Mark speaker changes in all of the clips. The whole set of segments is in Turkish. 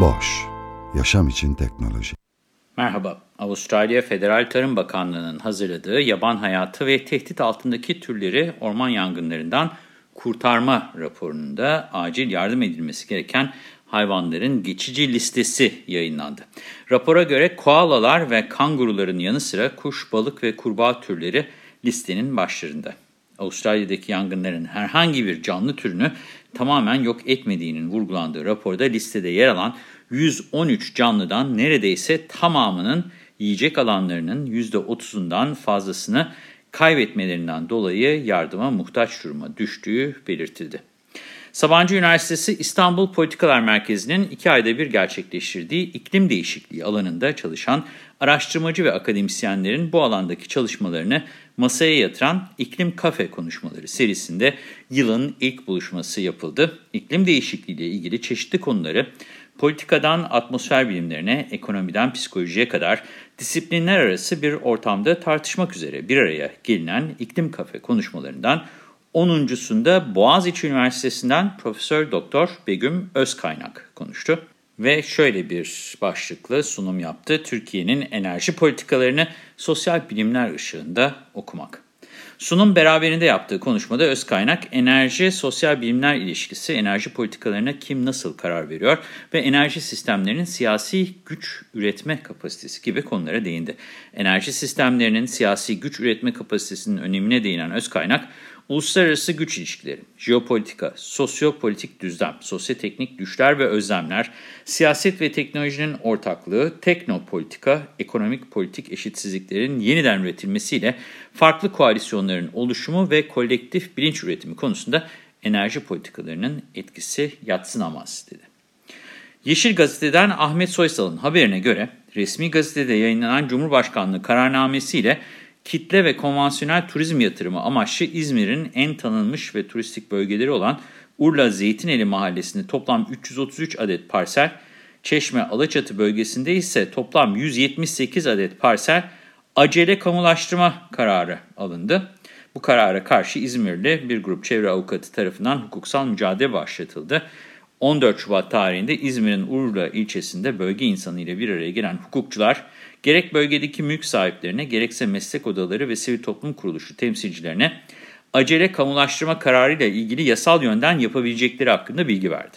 Speaker 1: Boş, yaşam için teknoloji.
Speaker 2: Merhaba, Avustralya Federal Tarım Bakanlığı'nın hazırladığı yaban hayatı ve tehdit altındaki türleri orman yangınlarından kurtarma raporunda acil yardım edilmesi gereken hayvanların geçici listesi yayınlandı. Rapora göre koalalar ve kanguruların yanı sıra kuş, balık ve kurbağa türleri listenin başlarında. Avustralya'daki yangınların herhangi bir canlı türünü tamamen yok etmediğinin vurgulandığı raporda listede yer alan 113 canlıdan neredeyse tamamının yiyecek alanlarının %30'undan fazlasını kaybetmelerinden dolayı yardıma muhtaç duruma düştüğü belirtildi. Sabancı Üniversitesi İstanbul Politikalar Merkezi'nin iki ayda bir gerçekleştirdiği iklim değişikliği alanında çalışan araştırmacı ve akademisyenlerin bu alandaki çalışmalarını masaya yatıran İklim Kafe konuşmaları serisinde yılın ilk buluşması yapıldı. İklim değişikliği ile ilgili çeşitli konuları politikadan atmosfer bilimlerine, ekonomiden psikolojiye kadar disiplinler arası bir ortamda tartışmak üzere bir araya gelinen İklim Kafe konuşmalarından 10.sunda Boğaziçi Üniversitesi'nden Profesör Doktor Begüm Özkaynak konuştu ve şöyle bir başlıklı sunum yaptı. Türkiye'nin enerji politikalarını sosyal bilimler ışığında okumak. Sunum beraberinde yaptığı konuşmada Özkaynak, enerji sosyal bilimler ilişkisi, enerji politikalarına kim nasıl karar veriyor ve enerji sistemlerinin siyasi güç üretme kapasitesi gibi konulara değindi. Enerji sistemlerinin siyasi güç üretme kapasitesinin önemine değinen Özkaynak, Uluslararası güç ilişkileri, jeopolitika, sosyopolitik düzlem, sosyoteknik güçler ve özlemler, siyaset ve teknolojinin ortaklığı, teknopolitika, ekonomik politik eşitsizliklerin yeniden üretilmesiyle farklı koalisyonların oluşumu ve kolektif bilinç üretimi konusunda enerji politikalarının etkisi yatsınamaz dedi. Yeşil Gazete'den Ahmet Soysal'ın haberine göre resmi gazetede yayınlanan Cumhurbaşkanlığı kararnamesiyle kitle ve konvansiyonel turizm yatırımı amaçlı İzmir'in en tanınmış ve turistik bölgeleri olan Urla Zeytineli mahallesinde toplam 333 adet parsel, Çeşme Alaçatı bölgesinde ise toplam 178 adet parsel acele kamulaştırma kararı alındı. Bu karara karşı İzmirli bir grup çevre avukatı tarafından hukuksal mücadele başlatıldı. 14 Şubat tarihinde İzmir'in Urla ilçesinde bölge insanı ile bir araya gelen hukukçular, gerek bölgedeki mülk sahiplerine gerekse meslek odaları ve sivil toplum kuruluşu temsilcilerine acele kamulaştırma kararıyla ilgili yasal yönden yapabilecekleri hakkında bilgi verdi.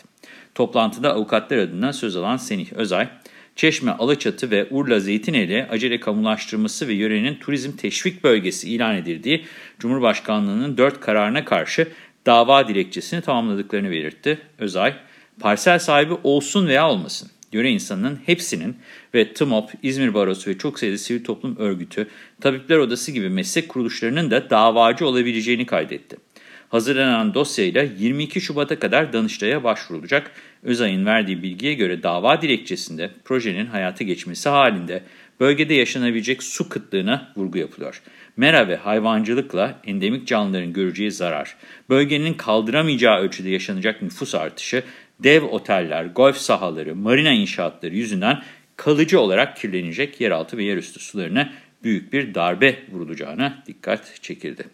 Speaker 2: Toplantıda avukatlar adına söz alan Senih Özay, Çeşme, Alaçatı ve Urla Zeytineli acele kamulaştırması ve yörenin turizm teşvik bölgesi ilan edildiği Cumhurbaşkanlığı'nın dört kararına karşı dava dilekçesini tamamladıklarını belirtti. Özay, parsel sahibi olsun veya olmasın, yöre insanının hepsinin ve TMOP, İzmir Barosu ve çok sayıda sivil toplum örgütü, Tabipler Odası gibi meslek kuruluşlarının da davacı olabileceğini kaydetti. Hazırlanan dosyayla 22 Şubat'a kadar Danıştay'a başvurulacak. Özay'ın verdiği bilgiye göre dava dilekçesinde projenin hayata geçmesi halinde bölgede yaşanabilecek su kıtlığına vurgu yapılıyor. Mera ve hayvancılıkla endemik canlıların göreceği zarar, bölgenin kaldıramayacağı ölçüde yaşanacak nüfus artışı, dev oteller, golf sahaları, marina inşaatları yüzünden kalıcı olarak kirlenecek yeraltı ve yerüstü sularına büyük bir darbe vurulacağına dikkat çekildi.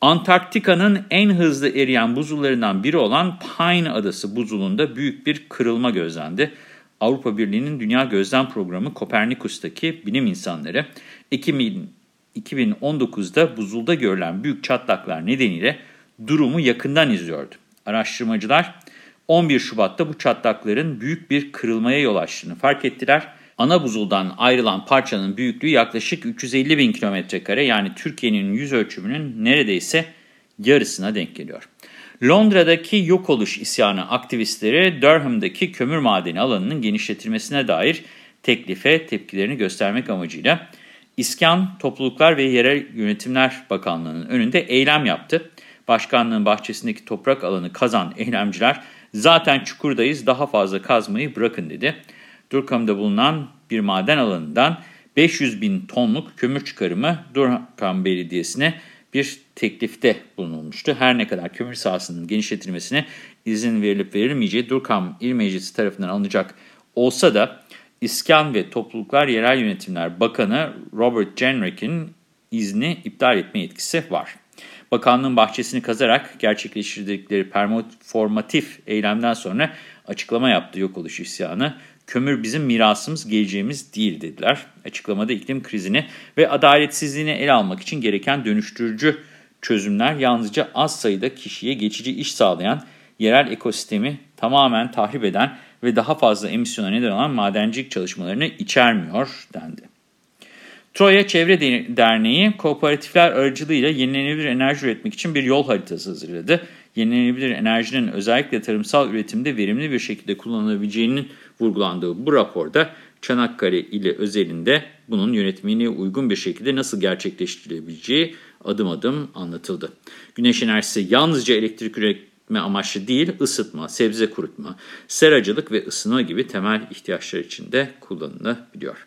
Speaker 2: Antarktika'nın en hızlı eriyen buzullarından biri olan Pine Adası buzulunda büyük bir kırılma gözlendi. Avrupa Birliği'nin Dünya Gözlem Programı Kopernikus'taki bilim insanları 2019'da buzulda görülen büyük çatlaklar nedeniyle durumu yakından izliyordu. Araştırmacılar 11 Şubat'ta bu çatlakların büyük bir kırılmaya yol açtığını fark ettiler. Ana buzuldan ayrılan parçanın büyüklüğü yaklaşık 350 bin kilometre kare yani Türkiye'nin yüz ölçümünün neredeyse yarısına denk geliyor. Londra'daki yok oluş isyanı aktivistleri Durham'daki kömür madeni alanının genişletilmesine dair teklife tepkilerini göstermek amacıyla İskan Topluluklar ve Yerel Yönetimler Bakanlığı'nın önünde eylem yaptı. Başkanlığın bahçesindeki toprak alanı kazan eylemciler zaten çukurdayız daha fazla kazmayı bırakın dedi. Durkam'da bulunan bir maden alanından 500 bin tonluk kömür çıkarımı Durkam Belediyesi'ne bir teklifte bulunulmuştu. Her ne kadar kömür sahasının genişletilmesine izin verilip verilmeyeceği Durkam İl Meclisi tarafından alınacak olsa da İskan ve Topluluklar Yerel Yönetimler Bakanı Robert Jenrick'in izni iptal etme yetkisi var. Bakanlığın bahçesini kazarak gerçekleştirdikleri performatif eylemden sonra açıklama yaptı yok oluş isyanı. Kömür bizim mirasımız, geleceğimiz değil dediler. Açıklamada iklim krizini ve adaletsizliğini ele almak için gereken dönüştürücü çözümler yalnızca az sayıda kişiye geçici iş sağlayan, yerel ekosistemi tamamen tahrip eden ve daha fazla emisyona neden olan madencilik çalışmalarını içermiyor dendi. Troya Çevre Derneği kooperatifler aracılığıyla yenilenebilir enerji üretmek için bir yol haritası hazırladı. Yenilenebilir enerjinin özellikle tarımsal üretimde verimli bir şekilde kullanılabileceğinin vurgulandığı bu raporda Çanakkale ili özelinde bunun yönetmeliğe uygun bir şekilde nasıl gerçekleştirilebileceği adım adım anlatıldı. Güneş enerjisi yalnızca elektrik üretme amaçlı değil, ısıtma, sebze kurutma, seracılık ve ısınma gibi temel ihtiyaçlar için de kullanılabiliyor.